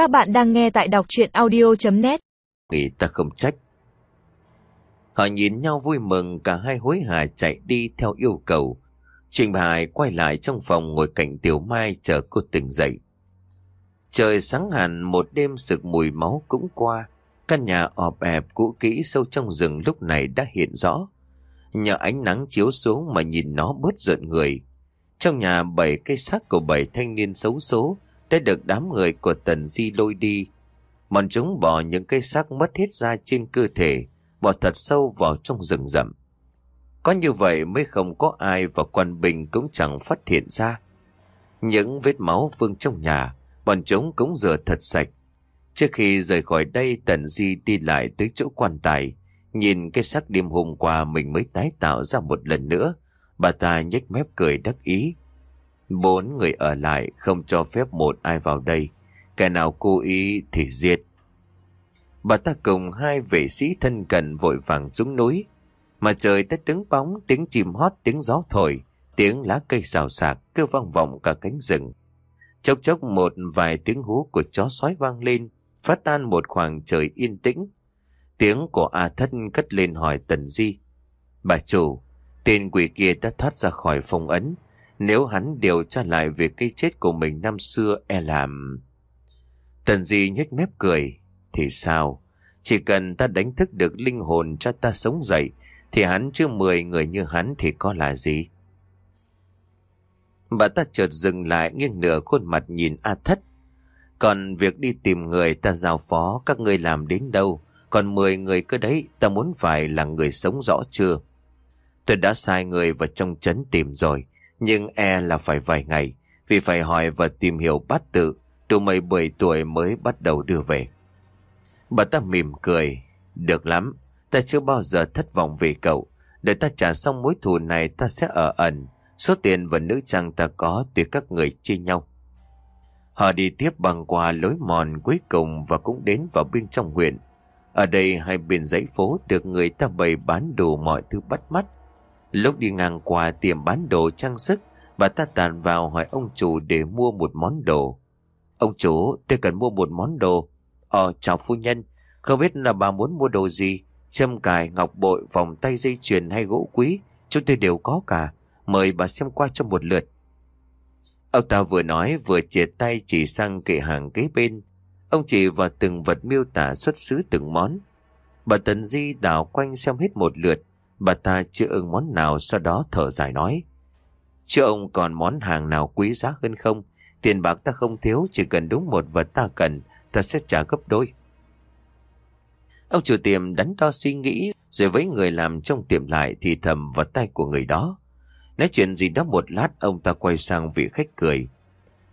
Các bạn đang nghe tại đọc chuyện audio.net Nghĩ ta không trách. Họ nhìn nhau vui mừng, cả hai hối hả chạy đi theo yêu cầu. Trình Hải quay lại trong phòng ngồi cạnh Tiểu Mai chờ cô tỉnh dậy. Trời sáng hẳn một đêm sực mùi máu cũng qua. Căn nhà ọp ẹp cũ kỹ sâu trong rừng lúc này đã hiện rõ. Nhờ ánh nắng chiếu xuống mà nhìn nó bớt giận người. Trong nhà bảy cây xác của bảy thanh niên xấu số đã được đám người của Tần Di lôi đi. Bọn chúng bỏ những cây xác mất hết ra trên cơ thể, bỏ thật sâu vào trong rừng rậm. Có như vậy mới không có ai và quan bình cũng chẳng phát hiện ra. Những vết máu vương trong nhà, bọn chúng cũng rửa thật sạch. Trước khi rời khỏi đây Tần Di đi lại tới chỗ quan tài, nhìn cái xác đêm hôm qua mình mới tái tạo ra một lần nữa. Bà ta nhếch mép cười đắc ý. Bốn người ở lại không cho phép một ai vào đây. Kẻ nào cố ý thì giết. Bà ta cùng hai vệ sĩ thân cận vội vàng xuống núi. Mà trời đã đứng bóng, tiếng chim hót, tiếng gió thổi, tiếng lá cây xào xạc kêu vang vọng cả cánh rừng. Chốc chốc một vài tiếng hú của chó sói vang lên, phát tan một khoảng trời yên tĩnh. Tiếng của A Thất cất lên hỏi Tần Di. Bà chủ, tên quỷ kia đã thoát ra khỏi phòng ấn. Nếu hắn điều tra lại về cái chết của mình năm xưa e làm... Tần Di nhếch mép cười. Thì sao? Chỉ cần ta đánh thức được linh hồn cho ta sống dậy, thì hắn chưa mười người như hắn thì có là gì? Bà ta chợt dừng lại nghiêng nửa khuôn mặt nhìn A Thất. Còn việc đi tìm người ta giao phó các ngươi làm đến đâu? Còn mười người cơ đấy ta muốn phải là người sống rõ chưa? Tôi đã sai người vào trong trấn tìm rồi. Nhưng e là phải vài ngày. Vì phải hỏi và tìm hiểu bát tự. từ mười bảy tuổi mới bắt đầu đưa về. Bà ta mỉm cười. Được lắm. Ta chưa bao giờ thất vọng về cậu. Để ta trả xong mối thù này, ta sẽ ở ẩn. Số tiền và nữ trang ta có tùy các người chia nhau. Họ đi tiếp bằng qua lối mòn cuối cùng và cũng đến vào bên trong huyện. Ở đây hai bên dãy phố được người ta bày bán đủ mọi thứ bắt mắt. Lúc đi ngang qua tiệm bán đồ trang sức, bà ta tàn vào hỏi ông chủ để mua một món đồ. Ông chủ, tôi cần mua một món đồ. Ờ, chào phu nhân, không biết là bà muốn mua đồ gì? Châm cài, ngọc bội, vòng tay dây chuyền hay gỗ quý, chúng tôi đều có cả. Mời bà xem qua cho một lượt. Ông ta vừa nói vừa chia tay chỉ sang kệ hàng kế bên. Ông chỉ vào từng vật miêu tả xuất xứ từng món. Bà Tần Di đảo quanh xem hết một lượt. Bà ta chưa ưng món nào sau đó thở dài nói. Chứ ông còn món hàng nào quý giá hơn không? Tiền bạc ta không thiếu, chỉ cần đúng một vật ta cần, ta sẽ trả gấp đôi. Ông chủ tiệm đắn đo suy nghĩ, rồi với người làm trong tiệm lại thì thầm vào tay của người đó. Nói chuyện gì đó một lát, ông ta quay sang vị khách cười.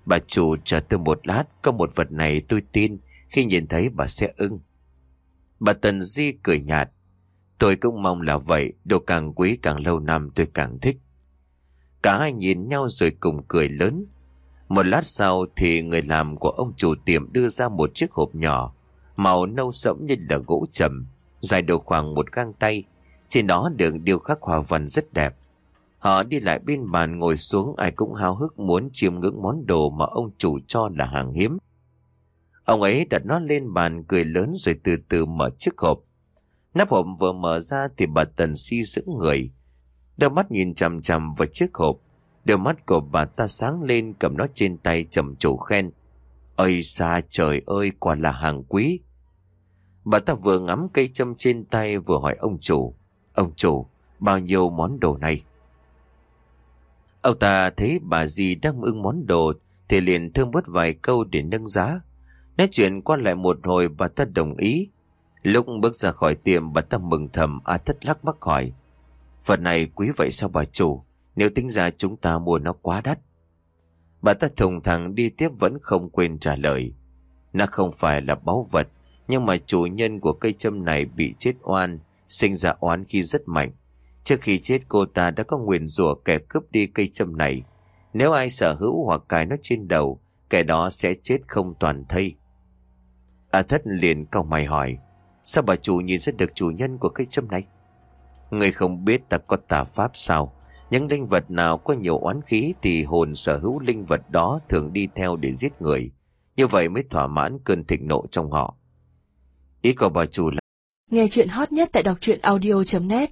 Bà chủ chờ tôi một lát, có một vật này tôi tin, khi nhìn thấy bà sẽ ưng. Bà Tần Di cười nhạt. Tôi cũng mong là vậy, đồ càng quý càng lâu năm tôi càng thích. Cả hai nhìn nhau rồi cùng cười lớn. Một lát sau thì người làm của ông chủ tiệm đưa ra một chiếc hộp nhỏ, màu nâu sẫm như là gỗ trầm, dài độ khoảng một gang tay. Trên đó được điêu khắc hoa văn rất đẹp. Họ đi lại bên bàn ngồi xuống ai cũng háo hức muốn chiêm ngưỡng món đồ mà ông chủ cho là hàng hiếm. Ông ấy đặt nó lên bàn cười lớn rồi từ từ mở chiếc hộp. Nắp hộp vừa mở ra thì bà Tần si sững người. Đôi mắt nhìn chằm chằm vào chiếc hộp. Đôi mắt của bà ta sáng lên cầm nó trên tay trầm trồ khen. Ây xa trời ơi quả là hàng quý. Bà ta vừa ngắm cây châm trên tay vừa hỏi ông chủ. Ông chủ, bao nhiêu món đồ này? Ông ta thấy bà dì đang ưng món đồ thì liền thương bớt vài câu để nâng giá. Nói chuyện qua lại một hồi bà ta đồng ý. Lúc bước ra khỏi tiệm bà ta mừng thầm A thất lắc mắc hỏi. phần này quý vậy sao bà chủ? Nếu tính ra chúng ta mua nó quá đắt. Bà ta thùng thẳng đi tiếp vẫn không quên trả lời. Nó không phải là báu vật, nhưng mà chủ nhân của cây châm này bị chết oan, sinh ra oán khi rất mạnh. Trước khi chết cô ta đã có nguyền rủa kẻ cướp đi cây châm này. Nếu ai sở hữu hoặc cài nó trên đầu, kẻ đó sẽ chết không toàn thây. A thất liền cau mày hỏi, sao bà chủ nhìn ra được chủ nhân của cây châm này? Người không biết ta có tà pháp sao? Những linh vật nào có nhiều oán khí thì hồn sở hữu linh vật đó thường đi theo để giết người. Như vậy mới thỏa mãn cơn thịnh nộ trong họ. Ý của bà chủ là Nghe chuyện hot nhất tại đọc truyện audio.net